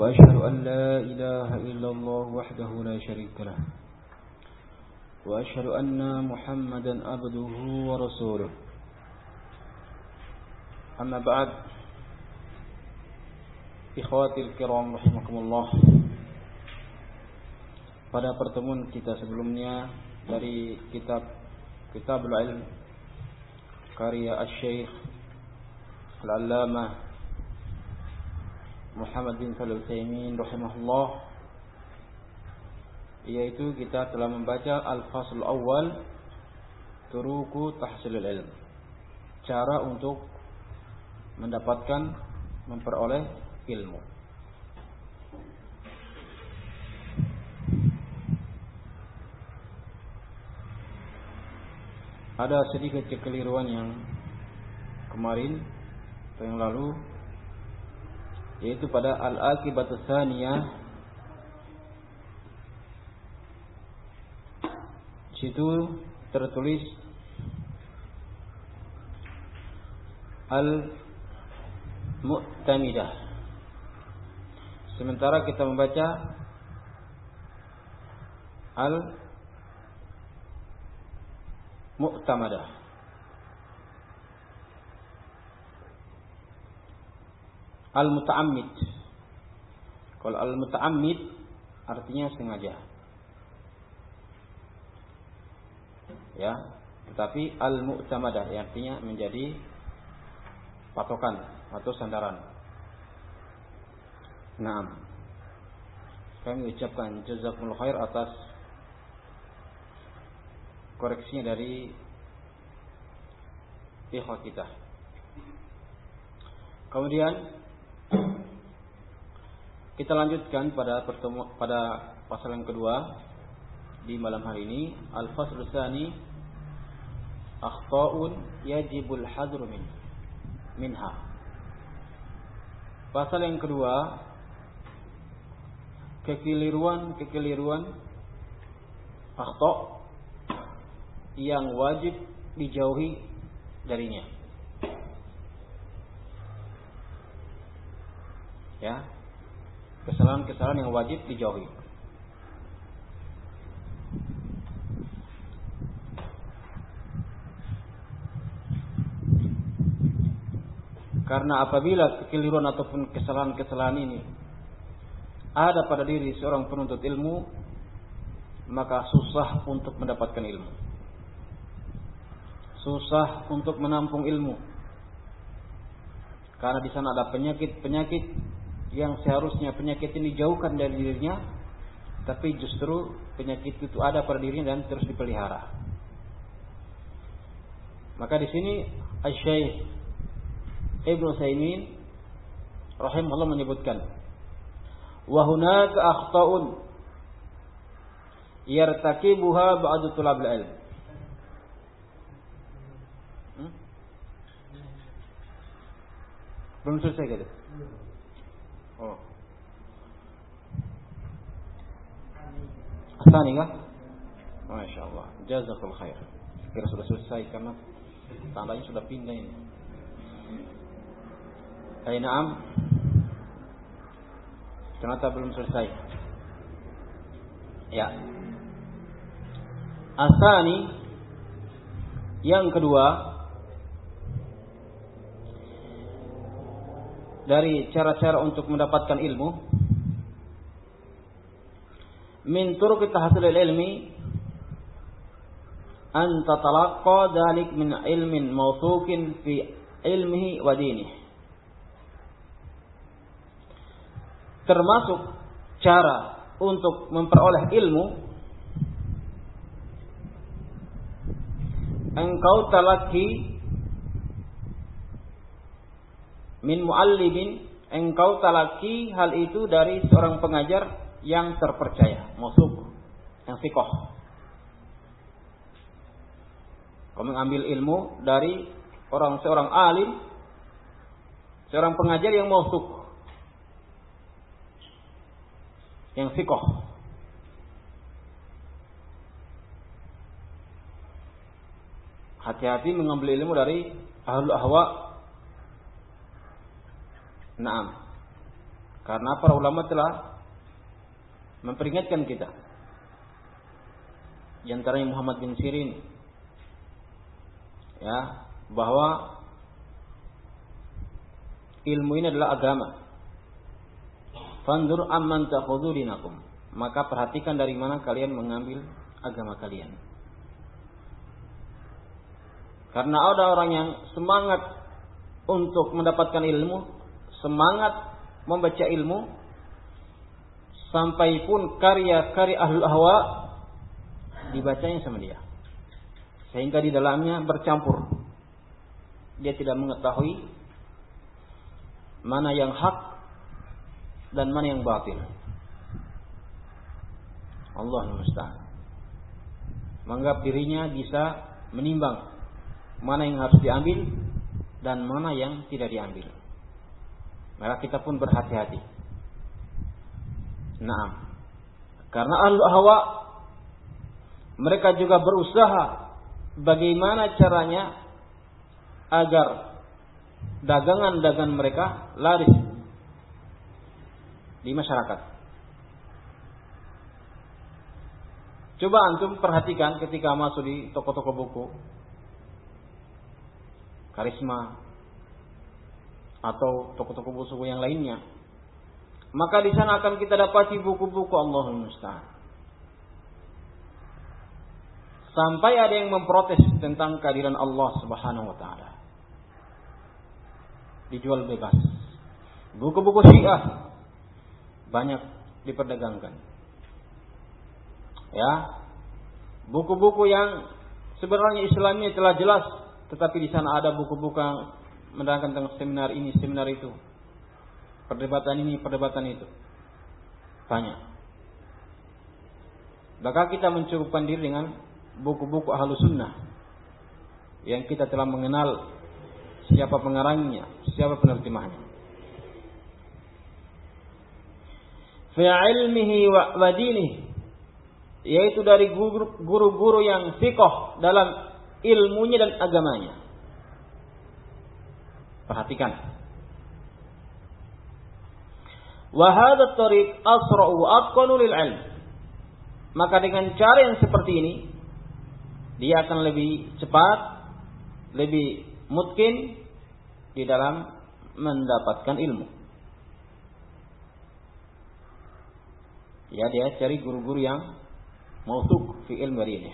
وأشهد أن لا إله إلا الله وحده لا شريك له وأشهد أن محمدا عبده ورسوله أما بعد إخوتي الكرام رحمكم الله Pada pertemuan kita sebelumnya Dari kitab Kitabul Ilm Karya Al-Syeikh Al-Allamah Muhammad bin Salih Utsaimin rahimahullah. Yaitu kita telah membaca al-fasl awal turuku tahsilul ilm. Cara untuk mendapatkan memperoleh ilmu. Ada sedikit kekeliruan yang kemarin atau yang lalu yaitu pada al-akibat tsaniyah. Situ tertulis al mu'tamidah sementara kita membaca al mu'tamadah al-muta'ammid. Kalau al-muta'ammid artinya sengaja. Ya, tetapi al-mu'tamadah artinya menjadi patokan atau sandaran. Naam. Kami ucapkan jazakumullah khair atas koreksinya dari ikhwah kita. Kemudian kita lanjutkan pada pertemu pada pasal yang kedua di malam hari ini al-fasl tsani akhta'un yajibul hadru min minha. Pasal yang kedua kekeliruan-kekeliruan akhta' yang wajib dijauhi darinya. Ya, kesalahan-kesalahan yang wajib dijauhi. Karena apabila kekeliruan ataupun kesalahan-kesalahan ini ada pada diri seorang penuntut ilmu, maka susah untuk mendapatkan ilmu. Susah untuk menampung ilmu. Karena di sana ada penyakit-penyakit yang seharusnya penyakit ini dijauhkan dari dirinya tapi justru penyakit itu ada pada dirinya dan terus dipelihara. Maka di sini Asy-Syaikh Ibnu Saimin rahimahullah menyebutkan wa hunaka akhta'un yartakibuha ba'du tulabul ilm. Hmm? Belum selesai gitu. Oh. Asani kah? Masya Allah. Jazakul khair. Kira sudah selesai karena tandanya sudah pindah ini. Hai naam. Ternyata belum selesai. Ya. Asani yang kedua dari cara-cara untuk mendapatkan ilmu min turuq tahsil ilmi an tatalaqqa dalik min ilmin mawthuqin fi ilmihi wa dinihi. Termasuk cara untuk memperoleh ilmu engkau talaki min muallimin engkau talaki hal itu dari seorang pengajar yang terpercaya, mausuk, yang sikoh. Kau mengambil ilmu dari orang seorang alim, seorang pengajar yang mausuk, yang sikoh. Hati-hati mengambil ilmu dari ahlul ahwa. Naam. Karena para ulama telah memperingatkan kita. Di antaranya Muhammad bin Sirin ya bahwa ilmu ini adalah agama. Fandur amman ta'khudhu Maka perhatikan dari mana kalian mengambil agama kalian. Karena ada orang yang semangat untuk mendapatkan ilmu, semangat membaca ilmu, sampai pun karya-karya ahlul ahwa dibacanya sama dia. Sehingga di dalamnya bercampur. Dia tidak mengetahui mana yang hak dan mana yang batil. Allah musta'an. Menganggap dirinya bisa menimbang mana yang harus diambil dan mana yang tidak diambil. Maka kita pun berhati-hati. Nah, karena ahlu hawa mereka juga berusaha bagaimana caranya agar dagangan-dagangan mereka laris di masyarakat. Coba antum perhatikan ketika masuk di toko-toko buku karisma atau toko-toko buku yang lainnya. Maka di sana akan kita dapati buku-buku Allahul Musta'an. Sampai ada yang memprotes tentang kehadiran Allah Subhanahu wa taala. Dijual bebas. Buku-buku Syiah banyak diperdagangkan. Ya. Buku-buku yang sebenarnya Islamnya telah jelas tetapi di sana ada buku-buku yang menerangkan tentang seminar ini, seminar itu. Perdebatan ini, perdebatan itu. Banyak. Maka kita mencukupkan diri dengan buku-buku ahlu sunnah. Yang kita telah mengenal siapa pengarangnya, siapa penerjemahnya. Fi ilmihi wa yaitu dari guru-guru yang fikoh dalam ilmunya dan agamanya. Perhatikan. Wahada tariq asra'u atqanu lil ilm. Maka dengan cara yang seperti ini dia akan lebih cepat, lebih mungkin di dalam mendapatkan ilmu. Ya dia cari guru-guru yang mautuk fi ilmu ini.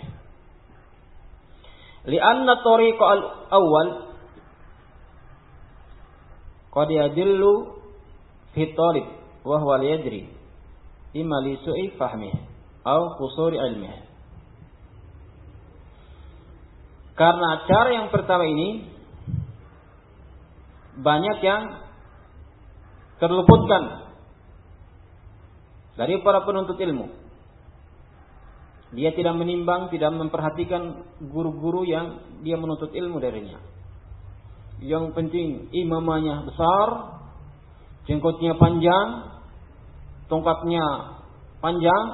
Lianna tariqa al-awwal qad yadillu fi talib wa huwa yadri li su'i fahmihi atau qusuri ilmihi. Karena cara yang pertama ini banyak yang terluputkan dari para penuntut ilmu. Dia tidak menimbang, tidak memperhatikan guru-guru yang dia menuntut ilmu darinya. Yang penting imamanya besar, jenggotnya panjang, tongkatnya panjang.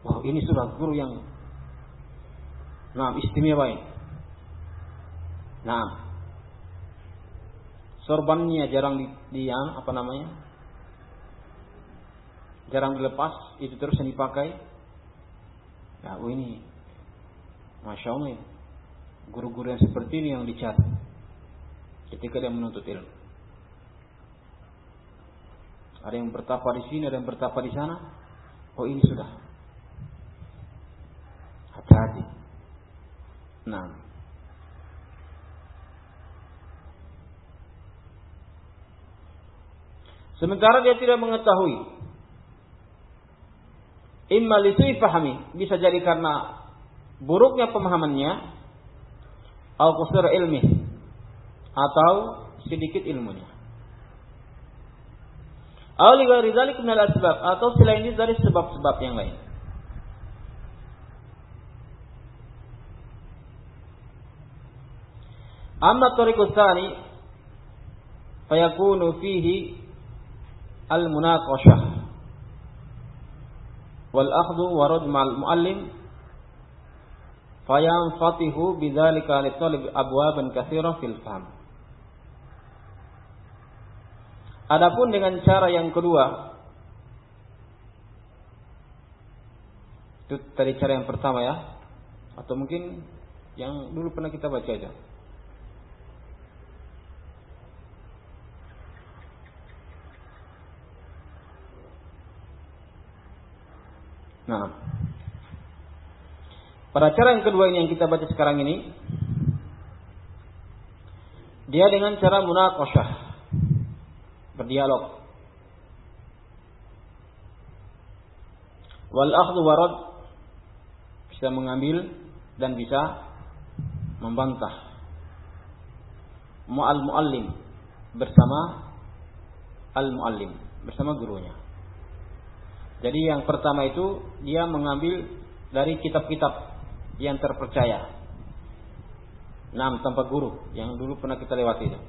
Wah, ini sudah guru yang nah istimewa ini. Nah, sorbannya jarang di, di apa namanya? Jarang dilepas, itu terus yang dipakai Ya, oh ini Masya Allah Guru-guru yang seperti ini yang dicari Ketika dia menuntut ilmu Ada yang bertapa di sini, ada yang bertapa di sana Oh ini sudah Hati-hati Nah Sementara dia tidak mengetahui Imma lisui fahami. Bisa jadi karena buruknya pemahamannya. Al qusur ilmi. Atau sedikit ilmunya. Aw li ghairi dzalik min al-asbab atau selain itu dari sebab-sebab yang lain. Amma tariqus tsani fayakunu fihi al-munaqashah wal akhdhu wa rad ma'al muallim fayanfatihu bidzalika li talib abwaban katsira fil fahm. Adapun dengan cara yang kedua itu tadi cara yang pertama ya atau mungkin yang dulu pernah kita baca aja. Nah, pada cara yang kedua ini yang kita baca sekarang ini, dia dengan cara munaqashah, berdialog. Wal akhdhu warad bisa mengambil dan bisa membantah. Mu'al muallim bersama al muallim bersama gurunya. Jadi yang pertama itu dia mengambil dari kitab-kitab yang terpercaya. Enam tanpa guru yang dulu pernah kita lewati itu.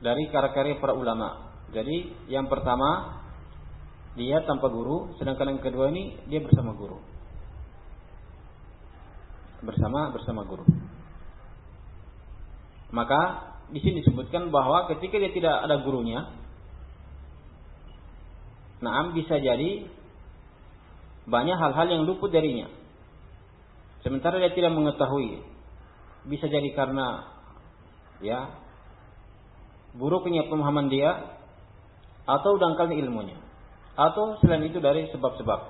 Dari karya-karya para ulama. Jadi yang pertama dia tanpa guru, sedangkan yang kedua ini dia bersama guru. Bersama bersama guru. Maka di sini disebutkan bahwa ketika dia tidak ada gurunya, nah bisa jadi banyak hal-hal yang luput darinya. Sementara dia tidak mengetahui, bisa jadi karena ya buruknya pemahaman dia atau dangkalnya ilmunya atau selain itu dari sebab-sebab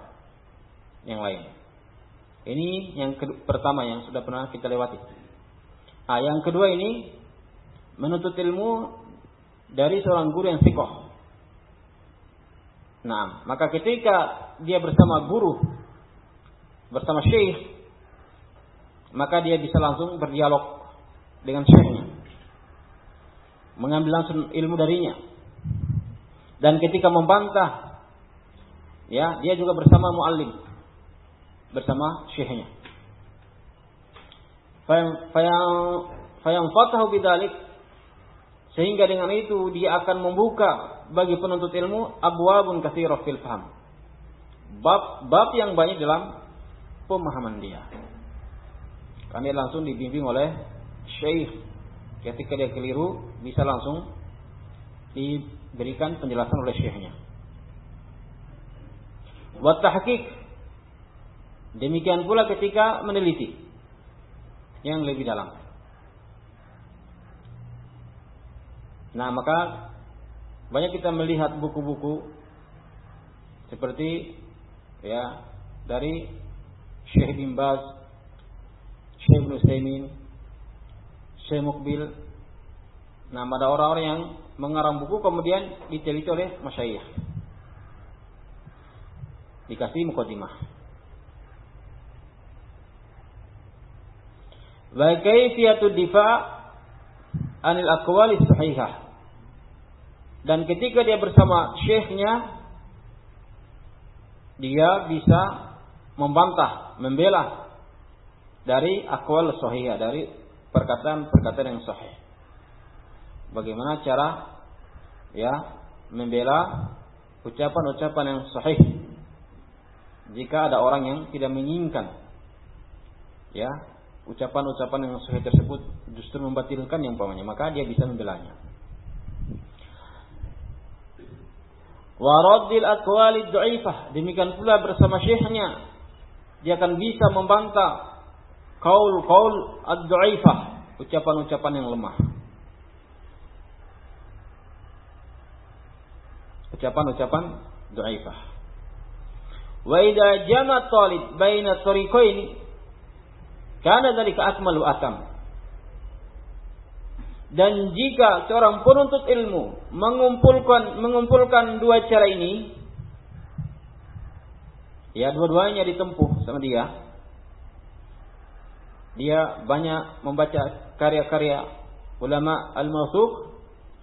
yang lain. Ini yang pertama yang sudah pernah kita lewati. Ah, yang kedua ini menuntut ilmu dari seorang guru yang sikoh. Nah, maka ketika dia bersama guru, bersama syekh, maka dia bisa langsung berdialog dengan syekhnya. Mengambil langsung ilmu darinya. Dan ketika membantah, ya, dia juga bersama muallim, bersama syekhnya. Fayang fatahu bidalik sehingga dengan itu dia akan membuka bagi penuntut ilmu abwabun katsirah fil faham. Bab bab yang banyak dalam pemahaman dia. Kami langsung dibimbing oleh syekh ketika dia keliru bisa langsung diberikan penjelasan oleh syekhnya. Wa tahqiq demikian pula ketika meneliti yang lebih dalam. Nah, maka banyak kita melihat buku-buku seperti ya dari Syekh bin Baz, Syekh Nusaimin, Syekh Mukbil. Nah, ada orang-orang yang mengarang buku kemudian diteliti oleh masyayikh. Dikasih mukadimah. Wa kaifiyatu difa' anil aqwali sahihah dan ketika dia bersama syekhnya, dia bisa membantah, membela dari akwal sahih, dari perkataan-perkataan yang sahih. Bagaimana cara ya membela ucapan-ucapan yang sahih jika ada orang yang tidak menginginkan ya ucapan-ucapan yang sahih tersebut justru membatilkan yang umpamanya maka dia bisa membelanya Waradil aqwali dhaifah. Demikian pula bersama syekhnya dia akan bisa membantah kaul-kaul ad-dhaifah, ucapan-ucapan yang lemah. Ucapan-ucapan dhaifah. Wa idza jama talib baina tariqaini kana dzalika akmalu atam. Dan jika seorang penuntut ilmu mengumpulkan mengumpulkan dua cara ini, ya dua-duanya ditempuh sama dia. Dia banyak membaca karya-karya ulama al-mawthuq.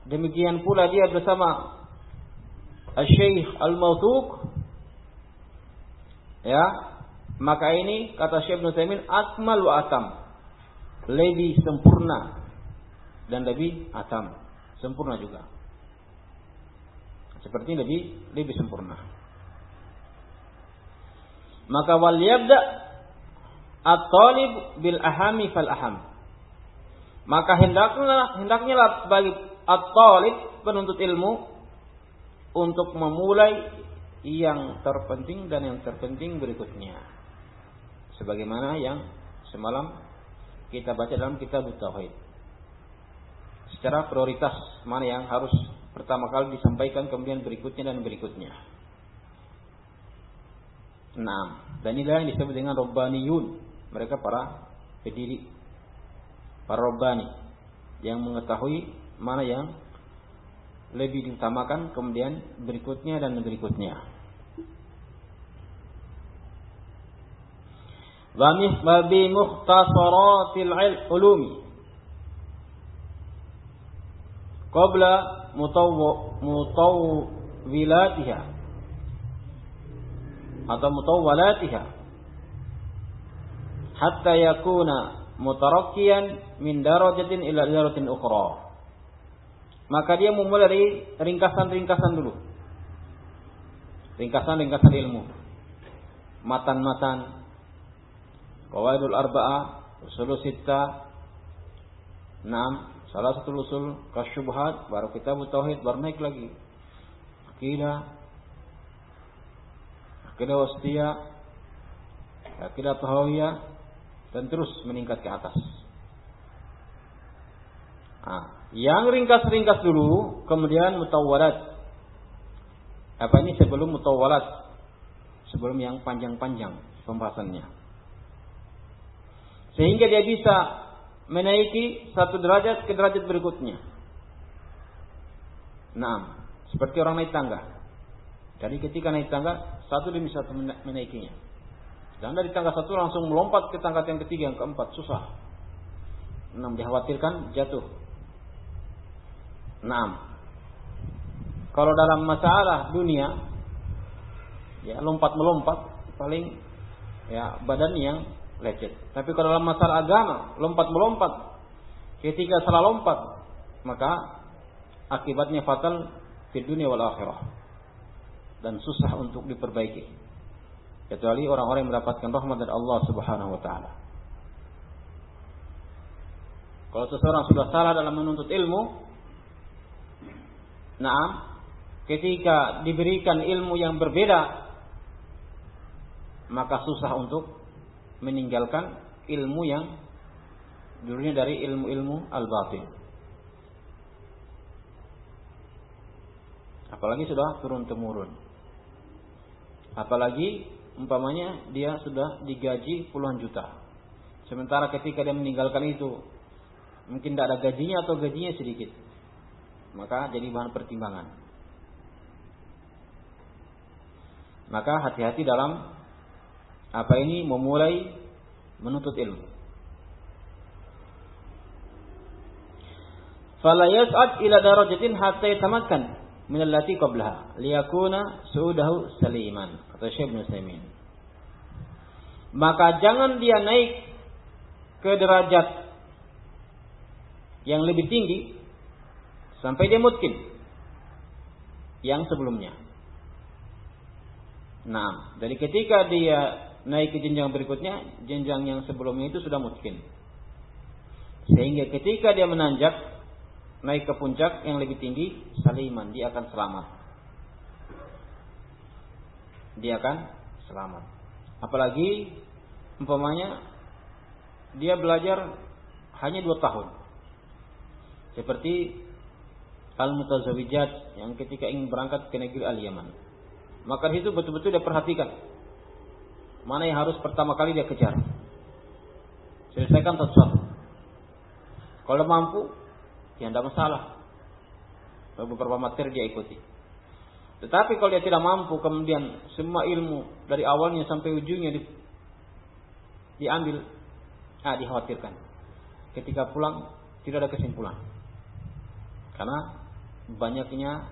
Demikian pula dia bersama Al-Syekh Al-Mawthuq. Ya maka ini kata Syekh Ibnu Taimin akmal wa atam. Lebih sempurna dan lebih atam. Sempurna juga. Seperti lebih lebih sempurna. Maka wal yabda at-talib bil ahami fal aham maka hendaknya hendaknya lah bagi at-talib penuntut ilmu untuk memulai yang terpenting dan yang terpenting berikutnya. Sebagaimana yang semalam kita baca dalam kitab Tauhid. Secara prioritas mana yang harus pertama kali disampaikan kemudian berikutnya dan berikutnya. Nah, dan inilah yang disebut dengan Robbaniyun. Mereka para pendiri para robbani yang mengetahui mana yang lebih diutamakan kemudian berikutnya dan berikutnya. Wa bi mukhtasaratil ulumi. Qabla mutawwilatiha. Atau mutawwalatiha hatta yakuna mutarakkiyan min darajatin ila darajatin ukhra. Maka dia memulai dari ringkasan-ringkasan dulu. Ringkasan-ringkasan ilmu. Matan-matan. Qawaidul arba'ah, usul sitta. Naam, salah satu usul kasyubhat, baru kita tauhid, baru naik lagi. Akidah. Akidah wastia. Akidah tahawiyah dan terus meningkat ke atas. Nah, yang ringkas-ringkas dulu, kemudian mutawalat. Apa ini sebelum mutawalat? Sebelum yang panjang-panjang pembahasannya. Sehingga dia bisa menaiki satu derajat ke derajat berikutnya. Nah, seperti orang naik tangga. Jadi ketika naik tangga, satu demi satu menaikinya. Dan dari tangga satu langsung melompat ke tangga yang ketiga, yang keempat, susah. Enam dikhawatirkan jatuh. Enam. Kalau dalam masalah dunia, ya lompat melompat paling ya badan yang lecet. Tapi kalau dalam masalah agama, lompat melompat, ketika salah lompat, maka akibatnya fatal di dunia wal akhirah dan susah untuk diperbaiki kecuali orang-orang yang mendapatkan rahmat dari Allah Subhanahu wa taala. Kalau seseorang sudah salah dalam menuntut ilmu, nah, ketika diberikan ilmu yang berbeda, maka susah untuk meninggalkan ilmu yang dulunya dari ilmu-ilmu al-batin. Apalagi sudah turun temurun. Apalagi umpamanya dia sudah digaji puluhan juta. Sementara ketika dia meninggalkan itu, mungkin tidak ada gajinya atau gajinya sedikit. Maka jadi bahan pertimbangan. Maka hati-hati dalam apa ini memulai menuntut ilmu. Fala yas'ad ila darajatin hatta yatamakkan min qablaha liyakuna su'udahu saliman kata Syekh Ibnu maka jangan dia naik ke derajat yang lebih tinggi sampai dia mungkin yang sebelumnya. Nah, dari ketika dia naik ke jenjang berikutnya, jenjang yang sebelumnya itu sudah mungkin. Sehingga ketika dia menanjak naik ke puncak yang lebih tinggi, saliman, dia akan selamat. Dia akan selamat. Apalagi umpamanya dia belajar hanya dua tahun. Seperti Al-Mutazawijat yang ketika ingin berangkat ke negeri Al-Yaman. Maka itu betul-betul dia perhatikan. Mana yang harus pertama kali dia kejar. Selesaikan satu-satu. Kalau mampu, ya tidak masalah. Beberapa materi dia ikuti. Tetapi kalau dia tidak mampu, kemudian semua ilmu dari awalnya sampai ujungnya di, diambil, ah dikhawatirkan. Ketika pulang tidak ada kesimpulan. Karena banyaknya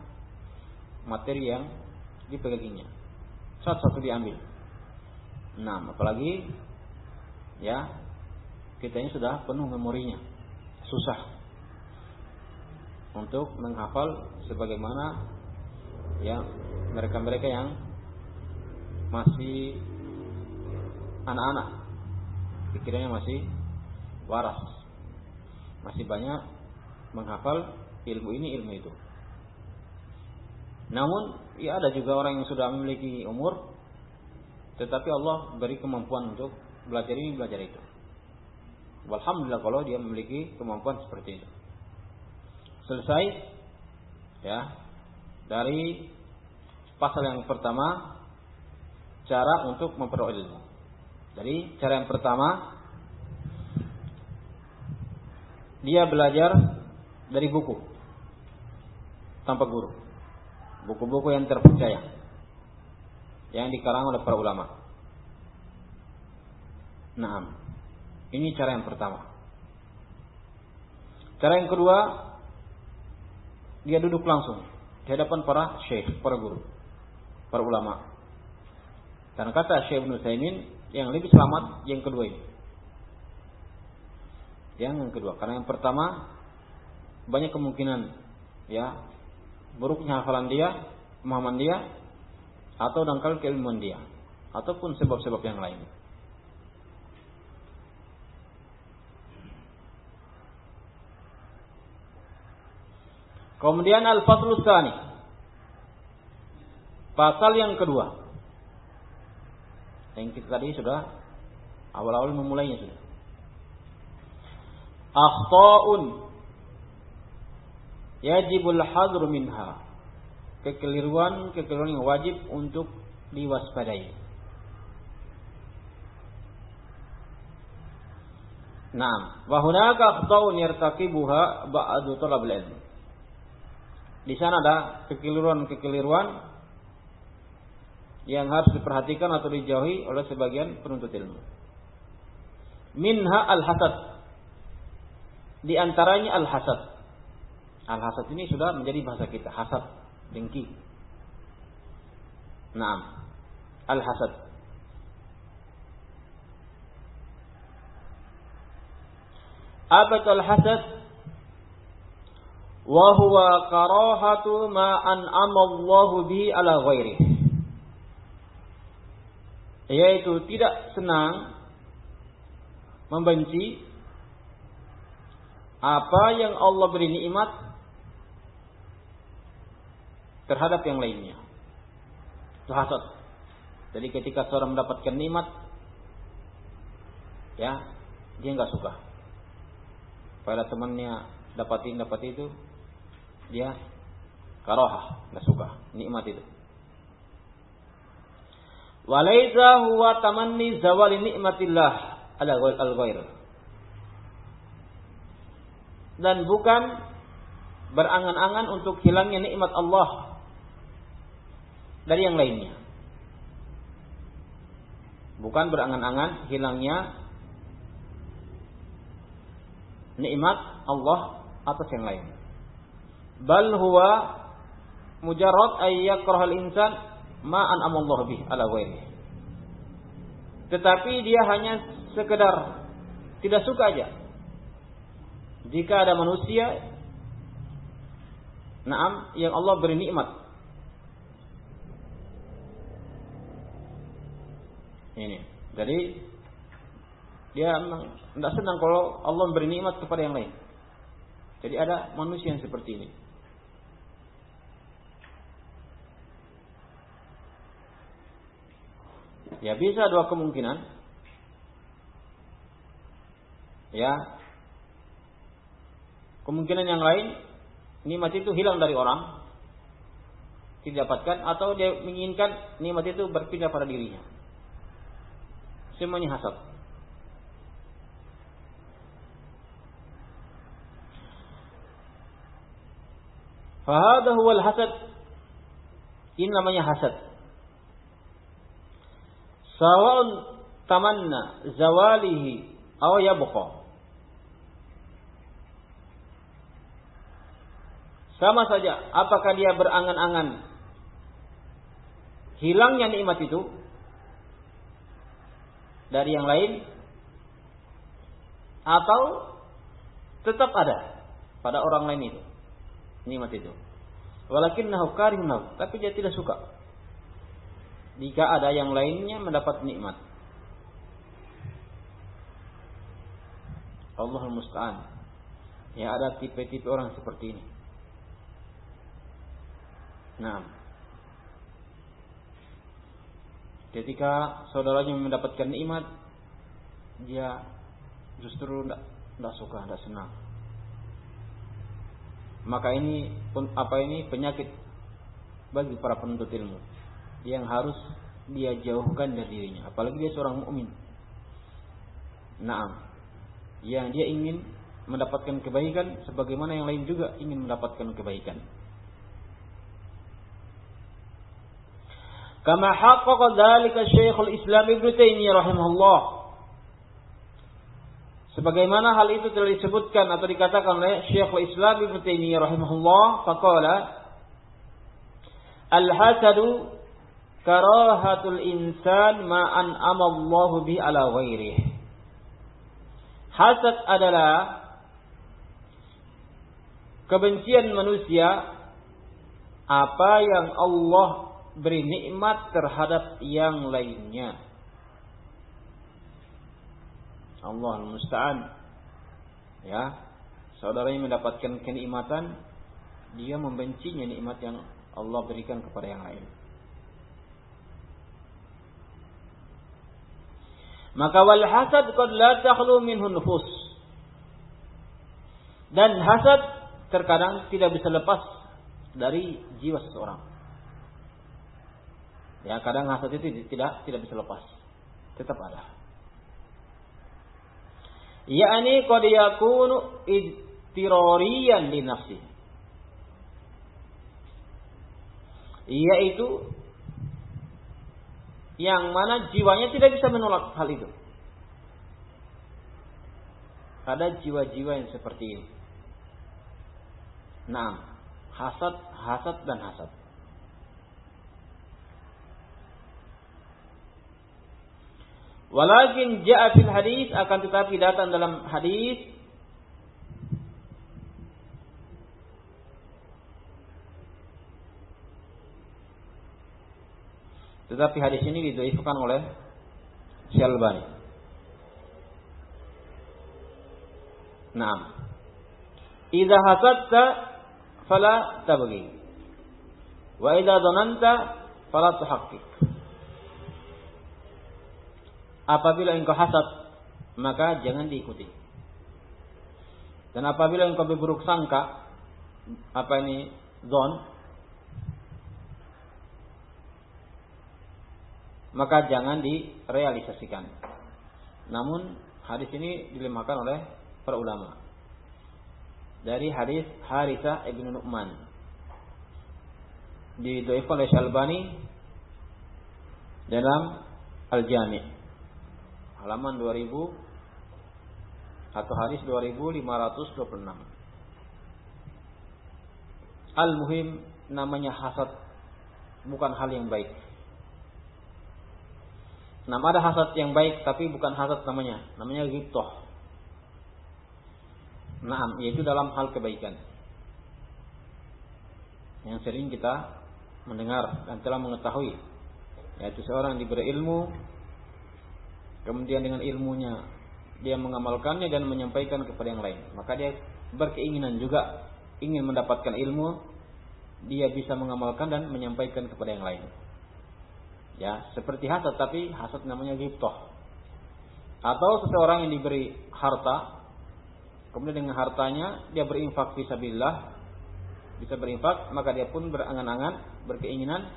materi yang dipeganginya. Satu-satu diambil. Nah, apalagi ya kita ini sudah penuh memorinya. Susah untuk menghafal sebagaimana ya mereka-mereka yang masih anak-anak. Pikirannya masih waras. Masih banyak menghafal ilmu ini ilmu itu. Namun ya ada juga orang yang sudah memiliki umur tetapi Allah beri kemampuan untuk belajar ini belajar itu. Alhamdulillah kalau dia memiliki kemampuan seperti itu selesai. Ya. Dari pasal yang pertama cara untuk memperoleh ilmu jadi cara yang pertama dia belajar dari buku. Tanpa guru. Buku-buku yang terpercaya. Yang dikarang oleh para ulama. Nah, ini cara yang pertama. Cara yang kedua, dia duduk langsung di hadapan para syekh, para guru, para ulama. Dan kata Syekh Ibn Taimin yang lebih selamat yang kedua ini. Yang yang kedua, karena yang pertama banyak kemungkinan ya buruknya hafalan dia, pemahaman dia, atau dangkal keilmuan dia, ataupun sebab-sebab yang lain. Kemudian al-faslus tsani. Pasal yang kedua. Yang kita tadi sudah awal-awal memulainya sudah. Akhta'un yajibul hadru minha. Kekeliruan-kekeliruan yang wajib untuk diwaspadai. Naam, wa hunaka akhta'un yartaqibuha ba'du talab ilm. Di sana ada kekeliruan-kekeliruan yang harus diperhatikan atau dijauhi oleh sebagian penuntut ilmu. Minha al-hasad. Di antaranya al-hasad. Al-hasad ini sudah menjadi bahasa kita. Hasad, dengki. Naam. Al-hasad. Apa al-hasad? Wa huwa karahatu ma an'ama bihi ala ghairi. Yaitu tidak senang membenci apa yang Allah beri nikmat terhadap yang lainnya. Itu hasad. Jadi ketika seorang mendapatkan nikmat, ya dia nggak suka. Pada temannya dapatin dapat itu, dia karohah nggak suka nikmat itu. Walaisa huwa tamanni zawali nikmatillah ala al-ghair. Dan bukan berangan-angan untuk hilangnya nikmat Allah dari yang lainnya. Bukan berangan-angan hilangnya nikmat Allah atas yang lain. Bal huwa mujarrad ay al-insan ma an'ama Allah bih ala ghairi. Tetapi dia hanya sekedar tidak suka aja. Jika ada manusia Naam yang Allah beri nikmat Ini. Jadi dia tidak senang kalau Allah memberi nikmat kepada yang lain. Jadi ada manusia yang seperti ini. Ya bisa dua kemungkinan. Ya. Kemungkinan yang lain nikmat itu hilang dari orang didapatkan atau dia menginginkan nikmat itu berpindah pada dirinya. Semuanya hasad. Fahada huwa al-hasad. Ini namanya hasad. Sawa'un tamanna zawalihi aw yabqa. Sama saja, apakah dia berangan-angan hilangnya nikmat itu dari yang lain atau tetap ada pada orang lain itu nikmat itu. Walakinnahu karihun tapi dia tidak suka jika ada yang lainnya mendapat nikmat. Allah musta'an. Ya ada tipe-tipe orang seperti ini. Nah, ketika saudaranya mendapatkan nikmat, dia justru tidak suka, tidak senang. Maka ini apa ini penyakit bagi para penuntut ilmu yang harus dia jauhkan dari dirinya, apalagi dia seorang mukmin. Naam. Yang dia ingin mendapatkan kebaikan sebagaimana yang lain juga ingin mendapatkan kebaikan. Kama haqqaqa dzalika Syekhul Islam Ibnu Taimiyah rahimahullah. Sebagaimana hal itu telah disebutkan atau dikatakan oleh Syekhul Islam Ibnu Taimiyah rahimahullah, faqala Al-hasadu karahatul insan ma amallahu bi ala ghairihi. Hasad adalah kebencian manusia apa yang Allah beri nikmat terhadap yang lainnya. Allah musta'an. Ya, saudaranya mendapatkan kenikmatan, dia membencinya nikmat yang Allah berikan kepada yang lain. Maka wal hasad qad la takhlu minhu nufus. Dan hasad terkadang tidak bisa lepas dari jiwa seseorang. Ya, kadang hasad itu tidak tidak bisa lepas. Tetap ada. Yakni qad yakunu idtirariyan li nafsi. Yaitu yang mana jiwanya tidak bisa menolak hal itu. Ada jiwa-jiwa yang seperti ini. Nah, hasad, hasad dan hasad. Walakin ja'a hadis akan tetapi datang dalam hadis Tetapi hadis ini didhaifkan oleh Syalbani. Naam. Idza hasadta fala tabghi. Wa idza dhananta fala tuhaqqiq. Apabila engkau hasad, maka jangan diikuti. Dan apabila engkau berburuk sangka, apa ini zon, maka jangan direalisasikan. Namun hadis ini dilemahkan oleh para ulama. Dari hadis Harithah ibnu Nu'man. Didoifkan oleh Syalbani dalam Al-Jami' halaman 2000 atau hadis 2526. Al-muhim namanya hasad bukan hal yang baik. Nama ada hasad yang baik tapi bukan hasad namanya, namanya ghibtah. Naam, yaitu dalam hal kebaikan. Yang sering kita mendengar dan telah mengetahui yaitu seorang diberi ilmu Kemudian dengan ilmunya dia mengamalkannya dan menyampaikan kepada yang lain. Maka dia berkeinginan juga ingin mendapatkan ilmu, dia bisa mengamalkan dan menyampaikan kepada yang lain. Ya, seperti hasad tapi hasad namanya ghibtah. Atau seseorang yang diberi harta, kemudian dengan hartanya dia berinfak fisabilillah, bisa berinfak, maka dia pun berangan-angan, berkeinginan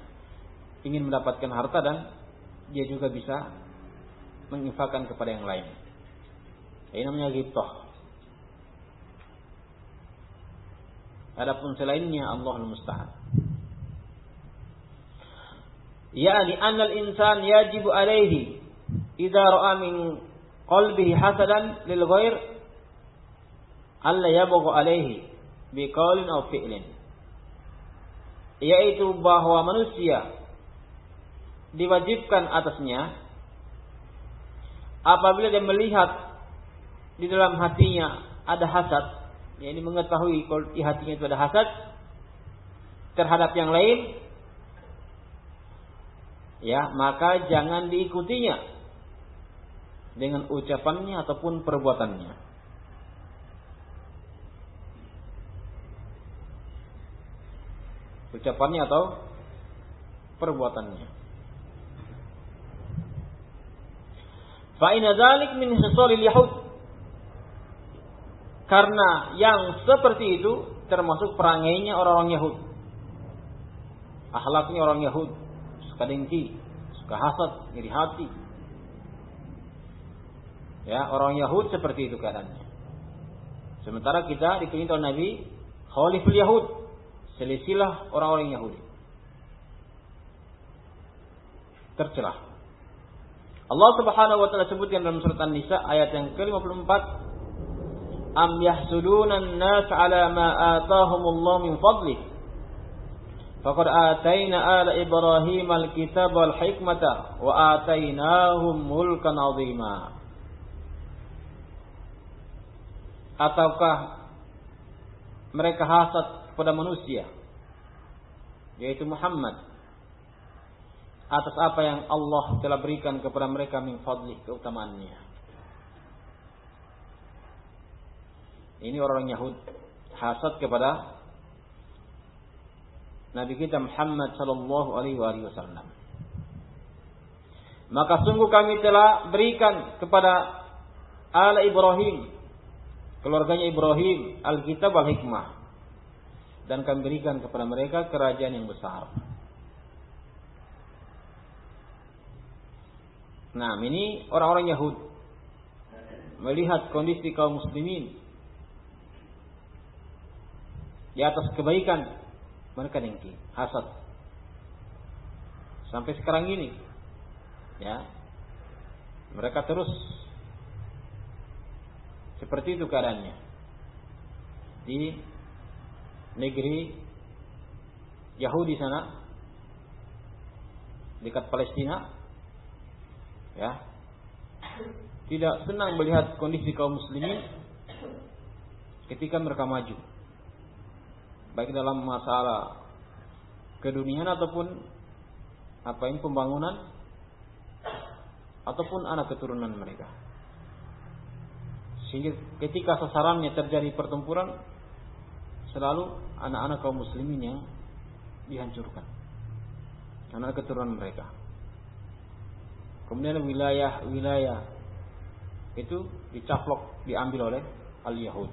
ingin mendapatkan harta dan dia juga bisa menginfakkan kepada yang lain. Ini namanya ghibtah. Adapun selainnya Allah musta'an. Yani anal insan yajibu alaihi idza ra'a min qalbihi hasadan lil ghair alla yabghu alaihi biqaulin aw fi'lin. yaitu bahwa manusia diwajibkan atasnya apabila dia melihat di dalam hatinya ada hasad, ya ini mengetahui kalau di hatinya itu ada hasad terhadap yang lain, ya maka jangan diikutinya dengan ucapannya ataupun perbuatannya. ucapannya atau perbuatannya. Fa inna dzalik min khisalil yahud. Karena yang seperti itu termasuk perangainya orang-orang Yahud. Akhlaknya orang Yahud, suka dengki, suka hasad, iri hati. Ya, orang Yahud seperti itu keadaannya. Sementara kita diperintah Nabi khaliful Yahud, Selisilah orang-orang Yahudi. Tercelah. Allah Subhanahu wa taala sebutkan dalam surat An-Nisa ayat yang ke-54 Am yahsuduna an-nas ala ma atahumullah min fadlih Faqad atayna ala Ibrahim al-kitab wal hikmata wa mulkan azima Ataukah mereka hasad kepada manusia yaitu Muhammad atas apa yang Allah telah berikan kepada mereka min fadli keutamaannya. Ini orang Yahud hasad kepada Nabi kita Muhammad sallallahu alaihi wasallam. Maka sungguh kami telah berikan kepada ala Ibrahim, keluarganya Ibrahim, Alkitab al-Hikmah dan kami berikan kepada mereka kerajaan yang besar. Nah, ini orang-orang Yahud melihat kondisi kaum muslimin di atas kebaikan mereka dengki, hasad. Sampai sekarang ini ya. Mereka terus seperti itu keadaannya. Di negeri Yahudi sana dekat Palestina ya tidak senang melihat kondisi kaum muslimin ketika mereka maju baik dalam masalah keduniaan ataupun apa ini pembangunan ataupun anak keturunan mereka sehingga ketika sasarannya terjadi pertempuran selalu anak-anak kaum muslimin yang dihancurkan. Anak keturunan mereka. Kemudian wilayah-wilayah itu dicaplok, diambil oleh al-Yahud.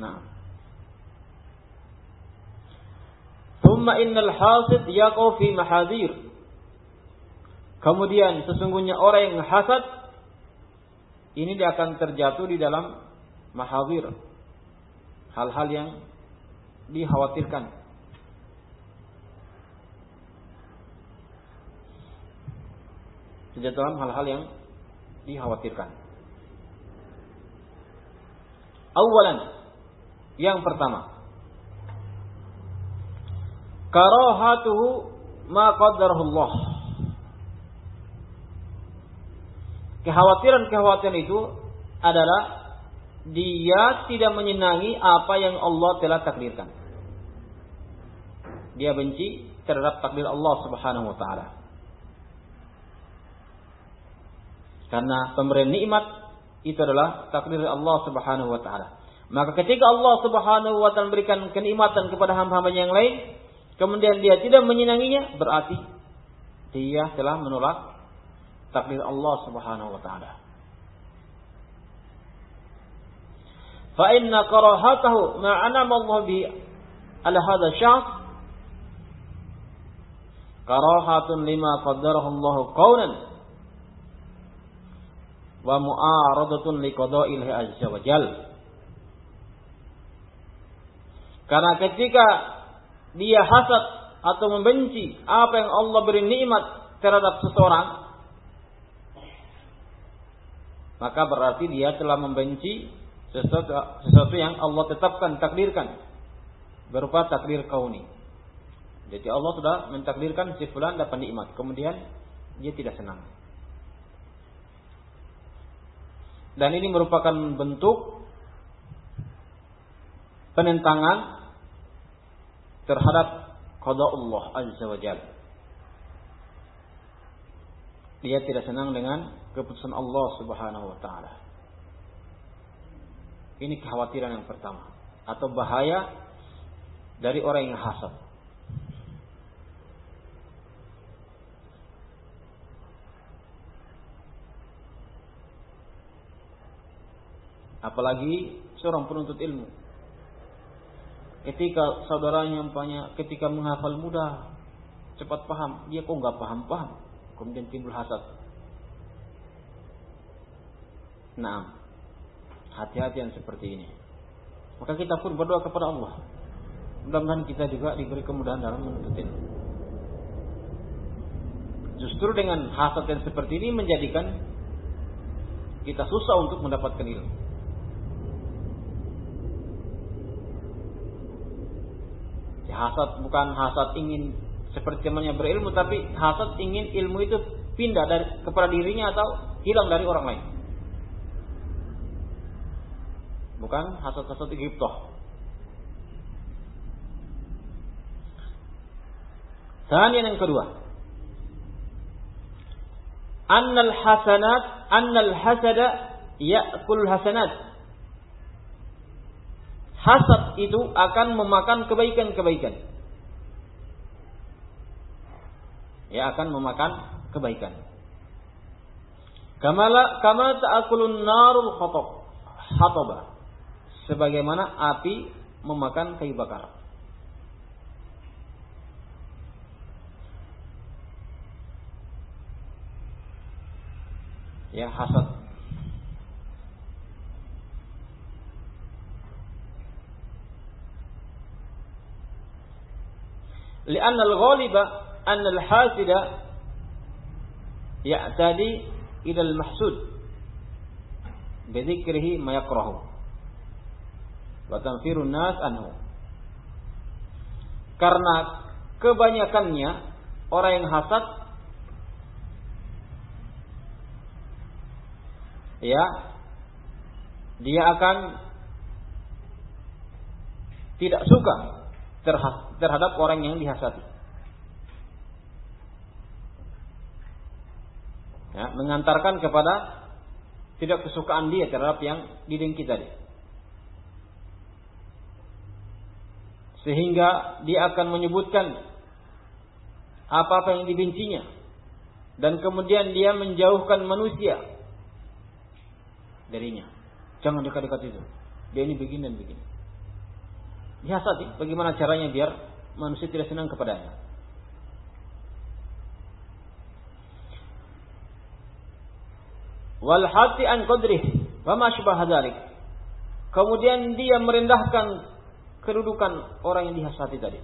Nah. Thumma innal hasid yaqau fi mahadir. Kemudian sesungguhnya orang yang hasad ini dia akan terjatuh di dalam mahadir, hal-hal yang dikhawatirkan. Sejatuhan hal-hal yang dikhawatirkan. Awalan, yang pertama. Karahatuhu ma qaddarahullah. Kekhawatiran-kekhawatiran itu adalah dia tidak menyenangi apa yang Allah telah takdirkan. Dia benci terhadap takdir Allah Subhanahu wa taala. Karena pemberian nikmat itu adalah takdir Allah Subhanahu wa taala. Maka ketika Allah Subhanahu wa taala memberikan kenikmatan kepada hamba-hamba yang lain, kemudian dia tidak menyenanginya, berarti dia telah menolak takdir Allah Subhanahu wa taala. fa inna karahatahu ma anama Allah bi ala hadha syakhs karahatun lima qaddarahu Allah qawlan wa mu'aradatun li qada'ihi azza wa jal karena ketika dia hasad atau membenci apa yang Allah beri nikmat terhadap seseorang maka berarti dia telah membenci sesuatu, sesuatu yang Allah tetapkan, takdirkan berupa takdir kauni. Jadi Allah sudah mentakdirkan si fulan dapat nikmat, kemudian dia tidak senang. Dan ini merupakan bentuk penentangan terhadap qada Allah Azza wa Jalla. Dia tidak senang dengan keputusan Allah Subhanahu wa taala. Ini kekhawatiran yang pertama atau bahaya dari orang yang hasad. Apalagi seorang penuntut ilmu. Ketika saudaranya umpamanya ketika menghafal mudah, cepat paham, dia kok nggak paham-paham. Kemudian timbul hasad. Nah, hati-hati yang seperti ini. Maka kita pun berdoa kepada Allah. Mudah-mudahan kita juga diberi kemudahan dalam menuntut ilmu. Justru dengan hasad yang seperti ini menjadikan kita susah untuk mendapatkan ilmu. Hasad bukan hasad ingin seperti temannya berilmu tapi hasad ingin ilmu itu pindah dari kepada dirinya atau hilang dari orang lain. Bukan hasad-hasad Egyptoh. Kemudian yang kedua. Annal hasanat, annal hasada ya'kul hasanat hasad itu akan memakan kebaikan-kebaikan. Ya akan memakan kebaikan. Kamala kama ta'kulun narul khatab hataba. Sebagaimana api memakan kayu bakar. Ya hasad لأن الغالب أن الحاسد يعتدي إلى المحسود بذكره ما يكره وتنفير الناس ma anhu. Karena kebanyakannya orang yang hasad ya dia akan tidak suka terhadap orang yang dihasati. Ya, mengantarkan kepada tidak kesukaan dia terhadap yang didengki tadi. Sehingga dia akan menyebutkan apa-apa yang dibencinya. Dan kemudian dia menjauhkan manusia darinya. Jangan dekat-dekat itu. Dia ini begini dan begini. Dihasati bagaimana caranya biar manusia tidak senang kepadanya. Wal hati an qadrih wa ma Kemudian dia merendahkan kedudukan orang yang dihasati tadi.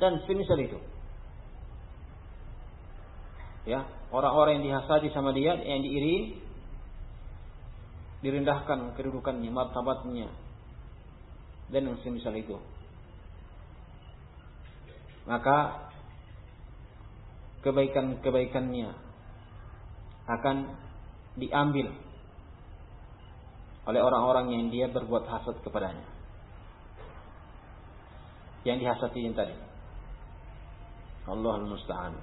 Dan semisal itu. Ya, orang-orang yang dihasati sama dia yang diiri direndahkan kedudukannya, martabatnya, dan yang semisal itu. Maka kebaikan-kebaikannya akan diambil oleh orang-orang yang dia berbuat hasad kepadanya. Yang dihasati yang tadi. Allahul musta'an.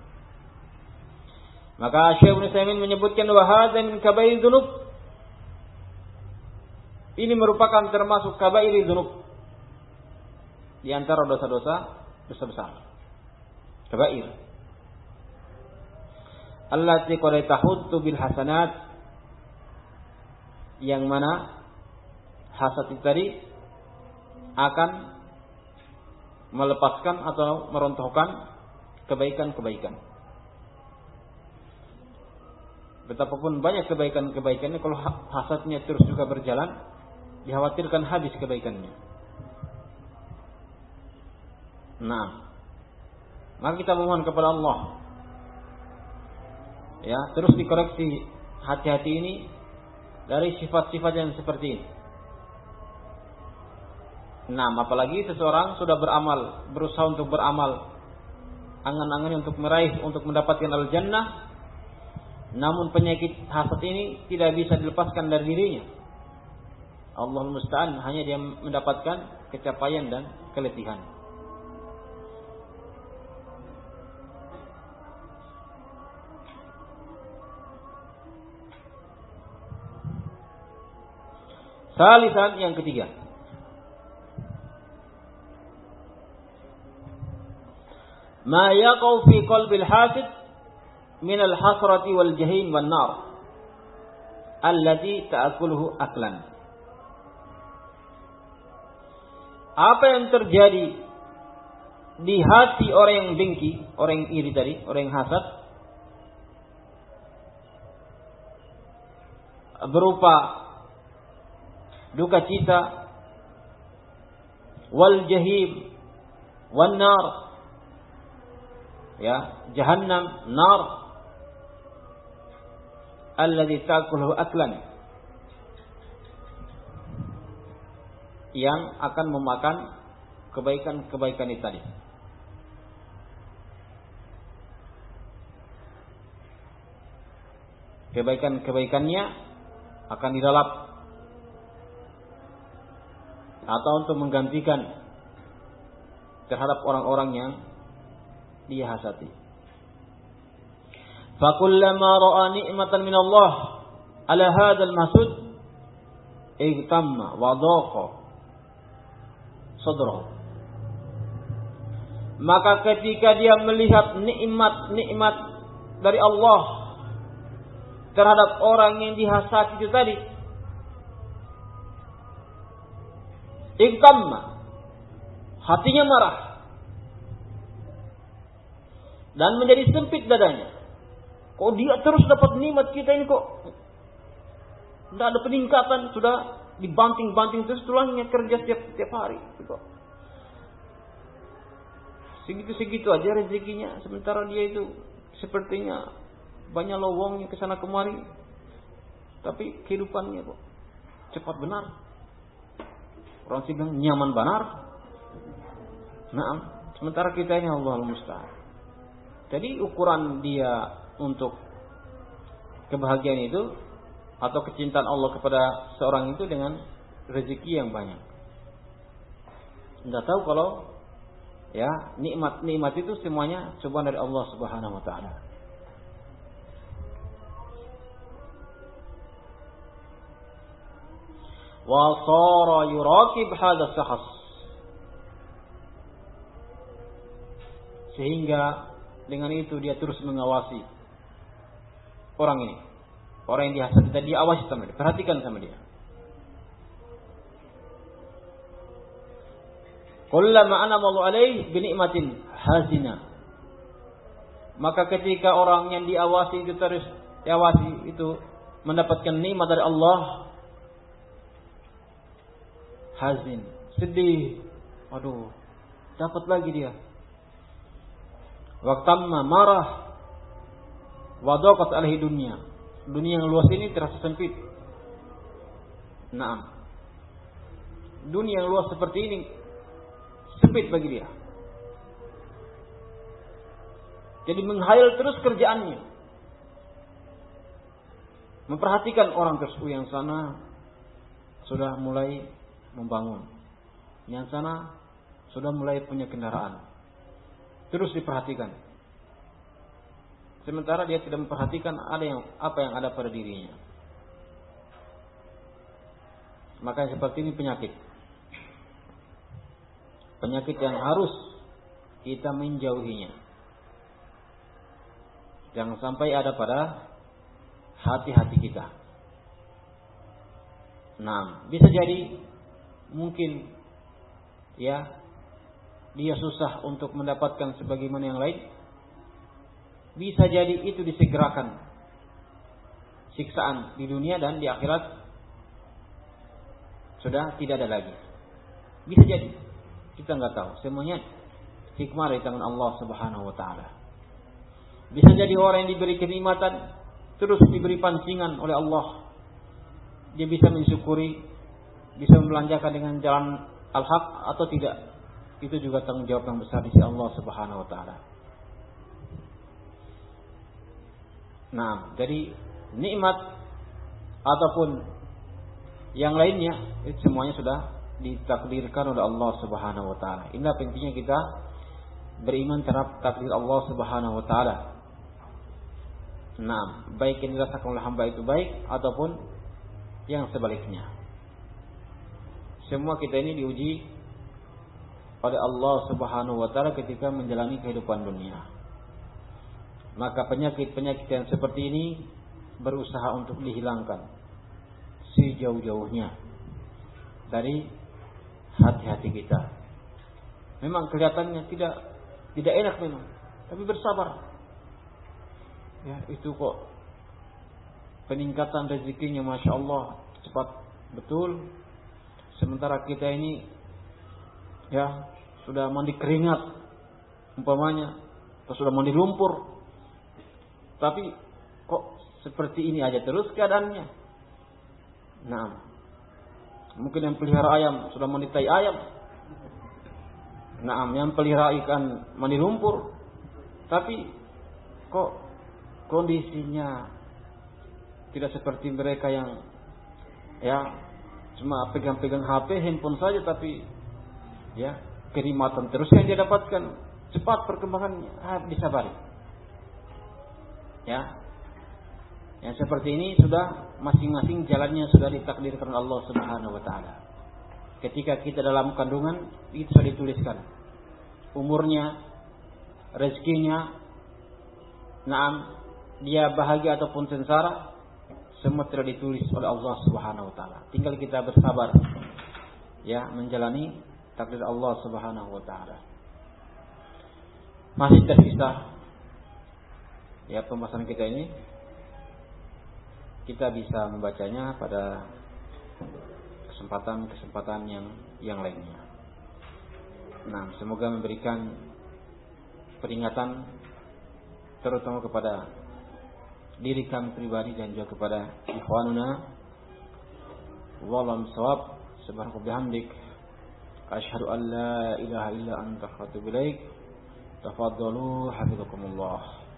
Maka Syekh Ibnu menyebutkan wahada min kabair dzunub. Ini merupakan termasuk kabair dzunub di antara dosa-dosa besar-besar. Kabair. Allati qad tahuddu bil hasanat yang mana hasad itu tadi akan melepaskan atau merontohkan kebaikan-kebaikan. Betapapun banyak kebaikan-kebaikannya kalau hasadnya terus juga berjalan, dikhawatirkan habis kebaikannya. Nah, maka kita memohon kepada Allah. Ya, terus dikoreksi hati-hati ini dari sifat-sifat yang seperti ini. Nah, apalagi seseorang sudah beramal, berusaha untuk beramal, angan-angan untuk meraih, untuk mendapatkan al-jannah, namun penyakit hasad ini tidak bisa dilepaskan dari dirinya. Allah musta'an hanya dia mendapatkan kecapaian dan keletihan. Salisan yang ketiga. Ma yaqau fi qalbil hasid min al-hasrati wal jahim wan nar allati ta'kuluhu aklan. Apa yang terjadi di hati orang yang dengki, orang yang iri tadi, orang yang hasad berupa duka cita wal jahim wan nar ya jahannam nar alladhi ta'kuluhu aklan yang akan memakan kebaikan-kebaikan itu tadi. Kebaikan-kebaikannya akan dilalap atau untuk menggantikan terhadap orang-orang yang dia hasati. Fakullama ra'a ni'matan min Allah ala hadzal masud igtamma wa dhaqa sadra. Maka ketika dia melihat nikmat-nikmat dari Allah terhadap orang yang dihasati itu tadi, Igtamma hatinya marah dan menjadi sempit dadanya Kok dia terus dapat nikmat kita ini kok tidak ada peningkatan, sudah dibanting-banting terus tulangnya kerja setiap setiap hari. Gitu. Segitu-segitu aja rezekinya, sementara dia itu sepertinya banyak lowongnya ke sana kemari. Tapi kehidupannya kok cepat benar. Orang bilang nyaman benar. Nah, sementara kita ini Allah al-Musta'an. Jadi ukuran dia untuk kebahagiaan itu atau kecintaan Allah kepada seorang itu dengan rezeki yang banyak. Tidak tahu kalau ya nikmat nikmat itu semuanya cobaan dari Allah Subhanahu wa taala. Sara yurakib hadha sahas. Sehingga dengan itu dia terus mengawasi orang ini. Orang yang dihasati tadi diawasi sama dia, perhatikan sama dia. Kullama anama alaih binikmatin hazina. Maka ketika orang yang diawasi itu terus diawasi itu mendapatkan nikmat dari Allah hazin, sedih. Waduh, dapat lagi dia. Waktamma marah Wadaqat alaihi dunia. Dunia yang luas ini terasa sempit. Nah, dunia yang luas seperti ini sempit bagi dia. Jadi menghayal terus kerjaannya. Memperhatikan orang tersebut yang sana sudah mulai membangun. Yang sana sudah mulai punya kendaraan. Terus diperhatikan. Sementara dia tidak memperhatikan ada yang apa yang ada pada dirinya. Maka seperti ini penyakit. Penyakit yang harus kita menjauhinya. Jangan sampai ada pada hati-hati kita. Nah, bisa jadi mungkin ya dia susah untuk mendapatkan sebagaimana yang lain bisa jadi itu disegerakan siksaan di dunia dan di akhirat sudah tidak ada lagi. Bisa jadi. Kita nggak tahu. Semuanya hikmah dari tangan Allah Subhanahu wa taala. Bisa jadi orang yang diberi kenikmatan terus diberi pancingan oleh Allah. Dia bisa mensyukuri, bisa membelanjakan dengan jalan al-haq atau tidak. Itu juga tanggung jawab yang besar di sisi Allah Subhanahu wa taala. Nah, jadi nikmat ataupun yang lainnya itu semuanya sudah ditakdirkan oleh Allah Subhanahu wa taala. Inilah pentingnya kita beriman terhadap takdir Allah Subhanahu wa taala. Nah, baik yang dirasakan oleh hamba itu baik ataupun yang sebaliknya. Semua kita ini diuji oleh Allah Subhanahu wa taala ketika menjalani kehidupan dunia. Maka penyakit-penyakit yang seperti ini berusaha untuk dihilangkan sejauh-jauhnya dari hati-hati kita. Memang kelihatannya tidak tidak enak memang, tapi bersabar. Ya, itu kok peningkatan rezekinya Masya Allah cepat betul. Sementara kita ini ya sudah mandi keringat umpamanya atau sudah mandi lumpur. Tapi kok seperti ini aja terus keadaannya. Nah, mungkin yang pelihara ayam sudah mandi tai ayam. Naam, yang pelihara ikan mandi lumpur. Tapi kok kondisinya tidak seperti mereka yang ya cuma pegang-pegang HP, handphone saja tapi ya kenikmatan terus yang dia dapatkan cepat perkembangannya ah, disabari. Ya. Yang seperti ini sudah masing-masing jalannya sudah ditakdirkan Allah Subhanahu wa taala. Ketika kita dalam kandungan itu sudah dituliskan umurnya, rezekinya, naam dia bahagia ataupun sengsara, semua telah ditulis oleh Allah Subhanahu wa taala. Tinggal kita bersabar ya menjalani takdir Allah Subhanahu wa taala. Masih tersisa ya pembahasan kita ini kita bisa membacanya pada kesempatan-kesempatan yang yang lainnya. Nah, semoga memberikan peringatan terutama kepada diri kami pribadi dan juga kepada ikhwanuna. Walam sawab subhanahu bihamdik. Asyhadu an la ilaha illa anta astaghfiruka wa atubu ilaik. Tafaddalu hafizakumullah